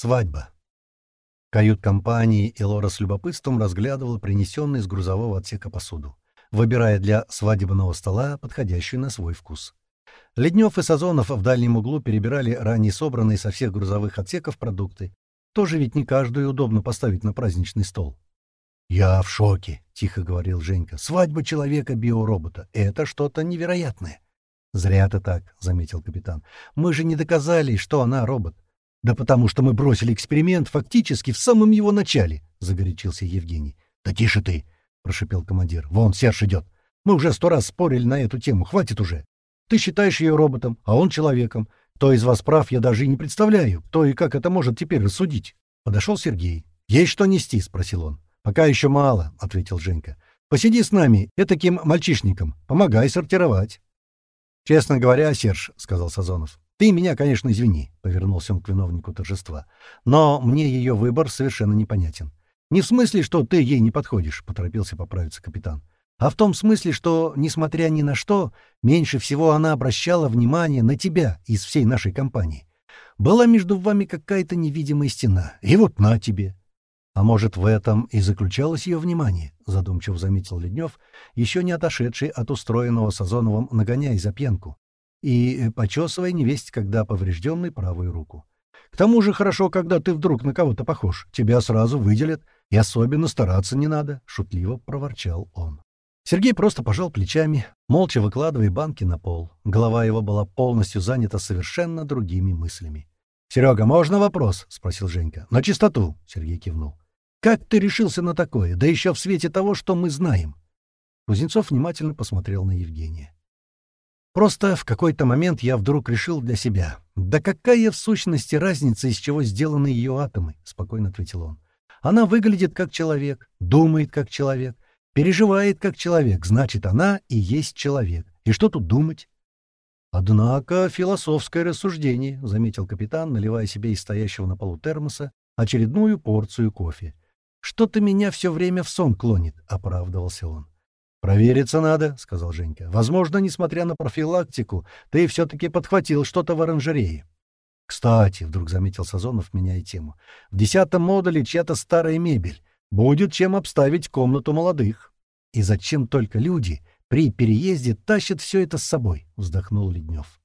Свадьба. кают-компании Элора с любопытством разглядывала принесенный из грузового отсека посуду, выбирая для свадебного стола подходящую на свой вкус. Леднев и Сазонов в дальнем углу перебирали ранее собранные со всех грузовых отсеков продукты. Тоже ведь не каждую удобно поставить на праздничный стол. «Я в шоке», — тихо говорил Женька. «Свадьба человека-биоробота — это что-то невероятное». «Зря ты так», — заметил капитан. «Мы же не доказали, что она робот. «Да потому что мы бросили эксперимент фактически в самом его начале», — загорячился Евгений. «Да тише ты», — прошипел командир. «Вон, Серж идет. Мы уже сто раз спорили на эту тему. Хватит уже. Ты считаешь ее роботом, а он человеком. Кто из вас прав, я даже и не представляю. Кто и как это может теперь рассудить?» Подошел Сергей. «Есть что нести?» — спросил он. «Пока еще мало», — ответил Женька. «Посиди с нами, этаким мальчишником. Помогай сортировать». «Честно говоря, Серж», — сказал Сазонов, «Ты меня, конечно, извини», — повернулся он к виновнику торжества. «Но мне ее выбор совершенно непонятен. Не в смысле, что ты ей не подходишь», — поторопился поправиться капитан. «А в том смысле, что, несмотря ни на что, меньше всего она обращала внимание на тебя из всей нашей компании. Была между вами какая-то невидимая стена, и вот на тебе». «А может, в этом и заключалось ее внимание?» — задумчиво заметил Леднев, еще не отошедший от устроенного Сазоновым нагоняя за пьянку и э, почесывая невесть, когда поврежденный правую руку. К тому же хорошо, когда ты вдруг на кого-то похож. Тебя сразу выделят, и особенно стараться не надо», — шутливо проворчал он. Сергей просто пожал плечами, молча выкладывая банки на пол. Голова его была полностью занята совершенно другими мыслями. «Серега, можно вопрос?» — спросил Женька. «На чистоту», — Сергей кивнул. «Как ты решился на такое, да еще в свете того, что мы знаем?» Кузнецов внимательно посмотрел на Евгения. Просто в какой-то момент я вдруг решил для себя. «Да какая в сущности разница, из чего сделаны ее атомы?» — спокойно ответил он. «Она выглядит как человек, думает как человек, переживает как человек, значит, она и есть человек. И что тут думать?» «Однако философское рассуждение», — заметил капитан, наливая себе из стоящего на полу термоса очередную порцию кофе. «Что-то меня все время в сон клонит», — оправдывался он. «Провериться надо», — сказал Женька. «Возможно, несмотря на профилактику, ты все-таки подхватил что-то в оранжерее». «Кстати», — вдруг заметил Сазонов, меняя тему, — «в десятом модуле чья-то старая мебель. Будет чем обставить комнату молодых». «И зачем только люди при переезде тащат все это с собой?» — вздохнул Леднев.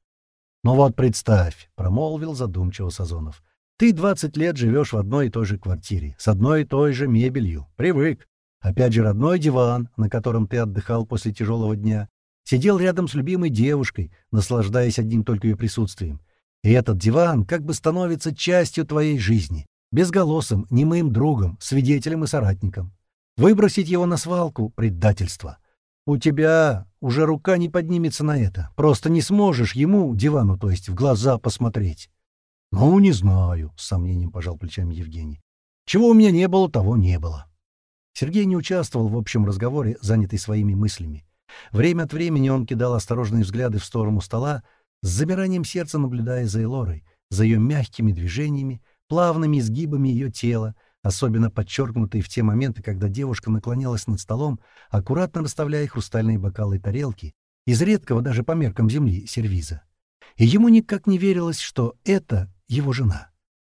«Ну вот представь», — промолвил задумчиво Сазонов. «Ты двадцать лет живешь в одной и той же квартире, с одной и той же мебелью. Привык. Опять же, родной диван, на котором ты отдыхал после тяжелого дня. Сидел рядом с любимой девушкой, наслаждаясь одним только ее присутствием. И этот диван как бы становится частью твоей жизни, безголосым, немым другом, свидетелем и соратником. Выбросить его на свалку — предательство. У тебя уже рука не поднимется на это. Просто не сможешь ему, дивану, то есть, в глаза посмотреть. — Ну, не знаю, — с сомнением пожал плечами Евгений. — Чего у меня не было, того не было. Сергей не участвовал в общем разговоре, занятый своими мыслями. Время от времени он кидал осторожные взгляды в сторону стола, с замиранием сердца наблюдая за Элорой, за ее мягкими движениями, плавными изгибами ее тела, особенно подчеркнутые в те моменты, когда девушка наклонялась над столом, аккуратно расставляя хрустальные бокалы и тарелки, из редкого даже по меркам земли сервиза. И ему никак не верилось, что это его жена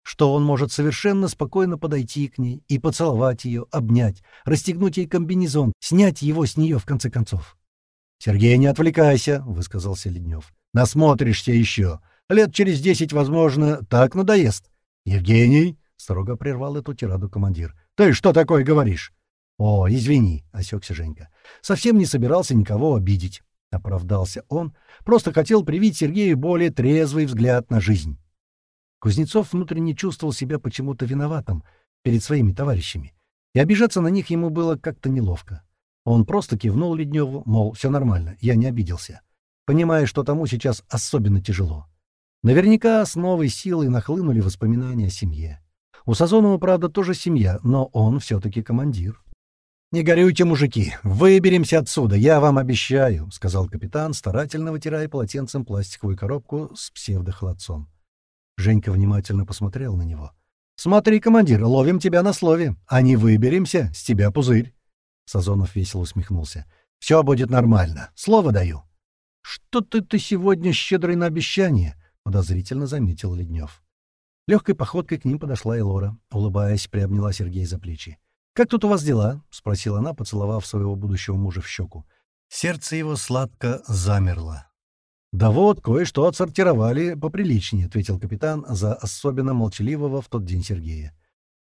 что он может совершенно спокойно подойти к ней и поцеловать ее, обнять, расстегнуть ей комбинезон, снять его с нее в конце концов. «Сергей, не отвлекайся», — высказался Леднев. «Насмотришься еще. Лет через десять, возможно, так надоест». «Евгений», — строго прервал эту тираду командир, — «ты что такое говоришь?» «О, извини», — осекся Женька. «Совсем не собирался никого обидеть», — оправдался он. «Просто хотел привить Сергею более трезвый взгляд на жизнь». Кузнецов внутренне чувствовал себя почему-то виноватым перед своими товарищами, и обижаться на них ему было как-то неловко. Он просто кивнул Ледневу, мол, все нормально, я не обиделся, понимая, что тому сейчас особенно тяжело. Наверняка с новой силой нахлынули воспоминания о семье. У Сазонова, правда, тоже семья, но он все-таки командир. «Не горюйте, мужики, выберемся отсюда, я вам обещаю», — сказал капитан, старательно вытирая полотенцем пластиковую коробку с псевдохолодцом. Женька внимательно посмотрел на него. «Смотри, командир, ловим тебя на слове. А не выберемся, с тебя пузырь». Сазонов весело усмехнулся. «Все будет нормально. Слово даю». «Что ты сегодня щедрый на обещание?» — подозрительно заметил Леднев. Легкой походкой к ним подошла и Лора, улыбаясь, приобняла Сергея за плечи. «Как тут у вас дела?» — спросила она, поцеловав своего будущего мужа в щеку. Сердце его сладко замерло. «Да вот, кое-что отсортировали поприличнее», — ответил капитан за особенно молчаливого в тот день Сергея.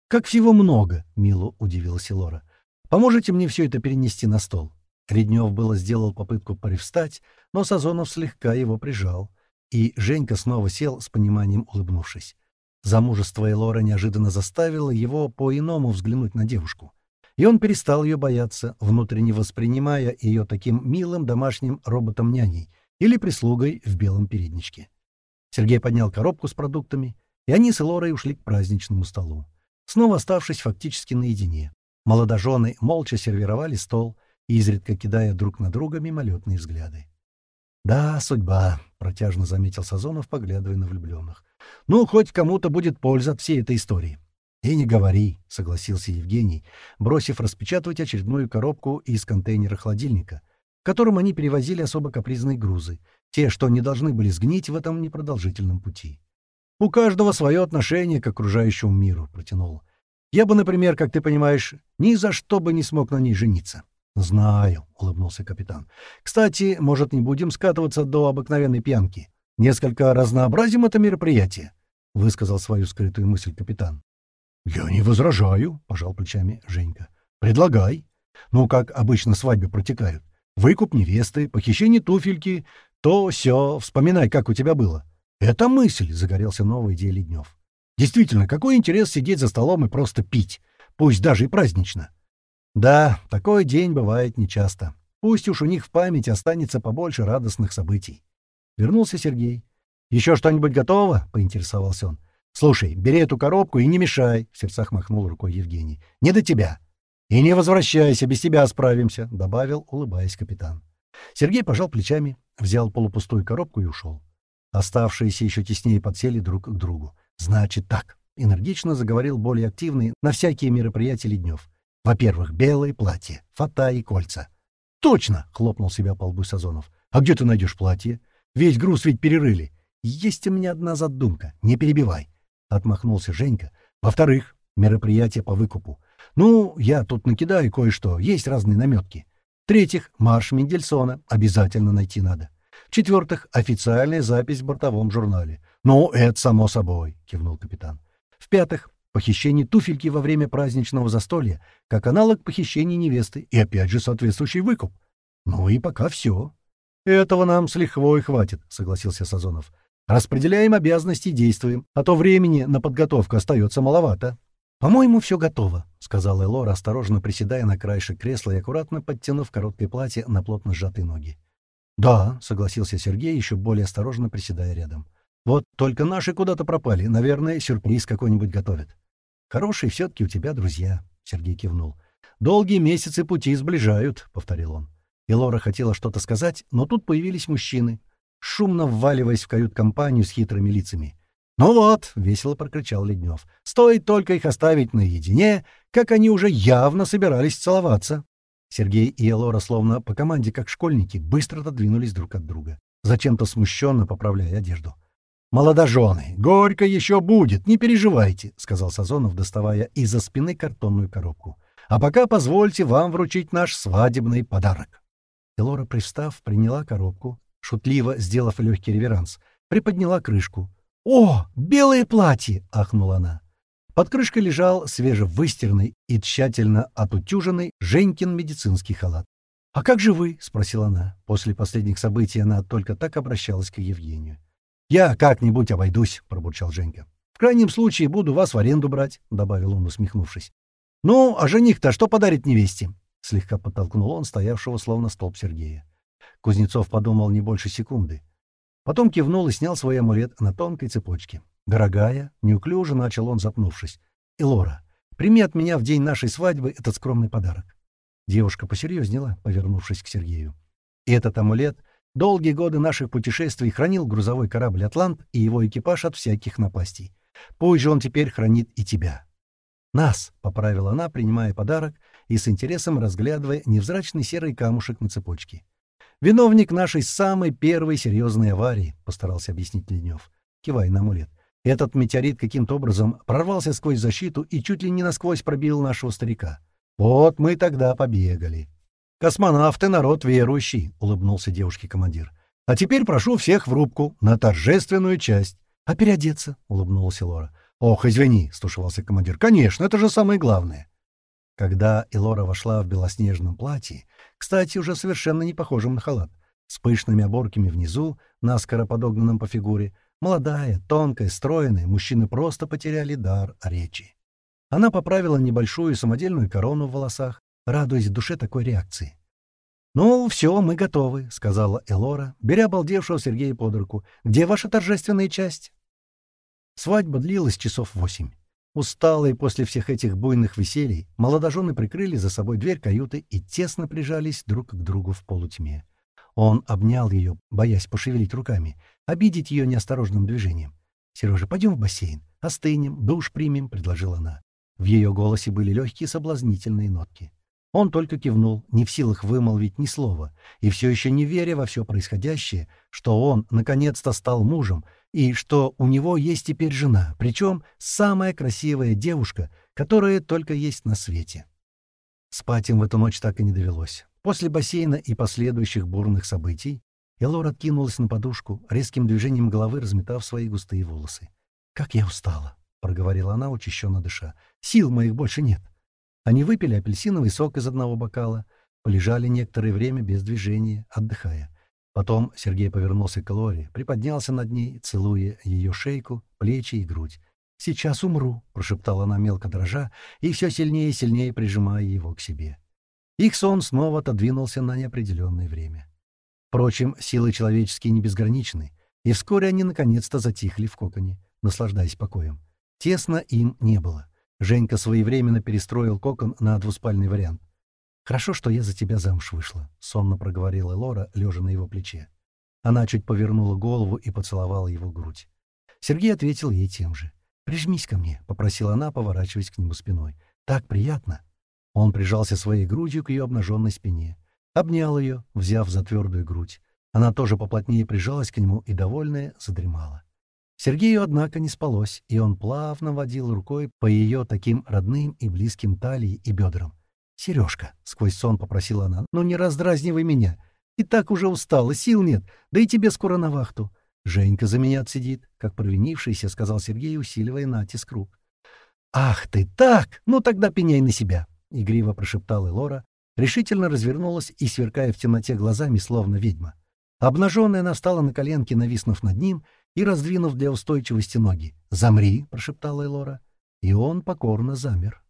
«Как всего много», — мило удивилась Лора. «Поможете мне все это перенести на стол?» Реднев было сделал попытку привстать, но Сазонов слегка его прижал, и Женька снова сел, с пониманием улыбнувшись. Замужество Элора неожиданно заставило его по-иному взглянуть на девушку. И он перестал ее бояться, внутренне воспринимая ее таким милым домашним роботом-няней или прислугой в белом передничке. Сергей поднял коробку с продуктами, и они с Элорой ушли к праздничному столу, снова оставшись фактически наедине. Молодожены молча сервировали стол, изредка кидая друг на друга мимолетные взгляды. «Да, судьба», — протяжно заметил Сазонов, поглядывая на влюбленных. «Ну, хоть кому-то будет польза от всей этой истории». «И не говори», — согласился Евгений, бросив распечатывать очередную коробку из контейнера холодильника, в котором они перевозили особо капризные грузы, те, что не должны были сгнить в этом непродолжительном пути. «У каждого свое отношение к окружающему миру», — протянул. «Я бы, например, как ты понимаешь, ни за что бы не смог на ней жениться». «Знаю», — улыбнулся капитан. «Кстати, может, не будем скатываться до обыкновенной пьянки? Несколько разнообразим это мероприятие», — высказал свою скрытую мысль капитан. «Я не возражаю», — пожал плечами Женька. «Предлагай. Ну, как обычно свадьбы протекают. Выкуп невесты, похищение туфельки, то все. Вспоминай, как у тебя было». «Это мысль», — загорелся новой идеей Леднев. «Действительно, какой интерес сидеть за столом и просто пить, пусть даже и празднично. Да, такой день бывает нечасто. Пусть уж у них в памяти останется побольше радостных событий. Вернулся Сергей. «Еще что-нибудь готово?» — поинтересовался он. «Слушай, бери эту коробку и не мешай», — в сердцах махнул рукой Евгений. «Не до тебя». «И не возвращайся, без тебя справимся», — добавил, улыбаясь капитан. Сергей пожал плечами, взял полупустую коробку и ушел. Оставшиеся еще теснее подсели друг к другу. «Значит так», — энергично заговорил более активный на всякие мероприятия Леднев. Во-первых, белое платье, фата и кольца. «Точно!» — хлопнул себя по лбу Сазонов. «А где ты найдешь платье? Весь груз ведь перерыли. Есть у меня одна задумка. Не перебивай!» — отмахнулся Женька. «Во-вторых, мероприятие по выкупу. Ну, я тут накидаю кое-что, есть разные наметки. В-третьих, марш Мендельсона обязательно найти надо. В-четвертых, официальная запись в бортовом журнале. «Ну, это само собой», — кивнул капитан. «В-пятых, Похищение туфельки во время праздничного застолья, как аналог похищения невесты, и опять же соответствующий выкуп. Ну и пока все. Этого нам с лихвой хватит, согласился Сазонов. Распределяем обязанности и действуем, а то времени на подготовку остается маловато. «По-моему, все готово», — сказала Элора, осторожно приседая на краешек кресла и аккуратно подтянув короткое платье на плотно сжатые ноги. «Да», — согласился Сергей, еще более осторожно приседая рядом. «Вот только наши куда-то пропали. Наверное, сюрприз какой-нибудь готовят». «Хорошие все-таки у тебя друзья», — Сергей кивнул. «Долгие месяцы пути сближают», — повторил он. И Лора хотела что-то сказать, но тут появились мужчины, шумно вваливаясь в кают-компанию с хитрыми лицами. «Ну вот», — весело прокричал Леднев, — «стоит только их оставить наедине, как они уже явно собирались целоваться». Сергей и Элора, словно по команде, как школьники, быстро отодвинулись друг от друга, зачем-то смущенно поправляя одежду. «Молодожены, горько еще будет, не переживайте», — сказал Сазонов, доставая из-за спины картонную коробку. «А пока позвольте вам вручить наш свадебный подарок». Элора, пристав, приняла коробку, шутливо сделав легкий реверанс, приподняла крышку. «О, белое платье!» — ахнула она. Под крышкой лежал свежевыстиранный и тщательно отутюженный Женькин медицинский халат. «А как же вы?» — спросила она. После последних событий она только так обращалась к Евгению. «Я как-нибудь обойдусь», — пробурчал Женька. «В крайнем случае буду вас в аренду брать», — добавил он, усмехнувшись. «Ну, а жених-то что подарит невесте?» — слегка подтолкнул он стоявшего словно столб Сергея. Кузнецов подумал не больше секунды. Потом кивнул и снял свой амулет на тонкой цепочке. «Дорогая», — неуклюже начал он, запнувшись. «Элора, прими от меня в день нашей свадьбы этот скромный подарок». Девушка посерьезнела, повернувшись к Сергею. И этот амулет Долгие годы наших путешествий хранил грузовой корабль «Атлант» и его экипаж от всяких напастей. Позже он теперь хранит и тебя. «Нас», — поправила она, принимая подарок и с интересом разглядывая невзрачный серый камушек на цепочке. «Виновник нашей самой первой серьезной аварии», — постарался объяснить Ленев, кивая на амулет. Этот метеорит каким-то образом прорвался сквозь защиту и чуть ли не насквозь пробил нашего старика. Вот мы тогда побегали. «Космонавты — народ верующий», — улыбнулся девушке командир. «А теперь прошу всех в рубку, на торжественную часть». «А переодеться?» — улыбнулась Лора. «Ох, извини», — стушевался командир. «Конечно, это же самое главное». Когда Элора вошла в белоснежном платье, кстати, уже совершенно не похожем на халат, с пышными оборками внизу, наскоро подогнанным по фигуре, молодая, тонкая, стройная, мужчины просто потеряли дар речи. Она поправила небольшую самодельную корону в волосах, радуясь душе такой реакции. «Ну, все, мы готовы», — сказала Элора, беря обалдевшего Сергея под руку. «Где ваша торжественная часть?» Свадьба длилась часов восемь. Усталые после всех этих буйных веселий, молодожены прикрыли за собой дверь каюты и тесно прижались друг к другу в полутьме. Он обнял ее, боясь пошевелить руками, обидеть ее неосторожным движением. «Сережа, пойдем в бассейн, остынем, душ примем», — предложила она. В ее голосе были легкие соблазнительные нотки. Он только кивнул, не в силах вымолвить ни слова, и все еще не веря во все происходящее, что он наконец-то стал мужем, и что у него есть теперь жена, причем самая красивая девушка, которая только есть на свете. Спать им в эту ночь так и не довелось. После бассейна и последующих бурных событий Элора откинулась на подушку, резким движением головы разметав свои густые волосы. «Как я устала!» — проговорила она, учащенно дыша. «Сил моих больше нет!» Они выпили апельсиновый сок из одного бокала, полежали некоторое время без движения, отдыхая. Потом Сергей повернулся к Лоре, приподнялся над ней, целуя ее шейку, плечи и грудь. «Сейчас умру», — прошептала она мелко дрожа и все сильнее и сильнее прижимая его к себе. Их сон снова отодвинулся на неопределенное время. Впрочем, силы человеческие не безграничны, и вскоре они наконец-то затихли в коконе, наслаждаясь покоем. Тесно им не было. Женька своевременно перестроил кокон на двуспальный вариант. «Хорошо, что я за тебя замуж вышла», — сонно проговорила Лора, лежа на его плече. Она чуть повернула голову и поцеловала его грудь. Сергей ответил ей тем же. «Прижмись ко мне», — попросила она, поворачиваясь к нему спиной. «Так приятно». Он прижался своей грудью к ее обнаженной спине. Обнял ее, взяв за твердую грудь. Она тоже поплотнее прижалась к нему и, довольная, задремала. Сергею, однако, не спалось, и он плавно водил рукой по ее таким родным и близким талии и бедрам. «Сережка», — сквозь сон попросила она, — «ну не раздразнивай меня. И так уже устала, сил нет, да и тебе скоро на вахту». «Женька за меня отсидит», — как провинившийся, — сказал Сергей, усиливая натиск рук. «Ах ты так! Ну тогда пеняй на себя!» — игриво прошептала Лора, решительно развернулась и, сверкая в темноте глазами, словно ведьма. Обнаженная она встала на коленки, нависнув над ним, и раздвинув для устойчивости ноги. «Замри!» — прошептала Элора. И он покорно замер.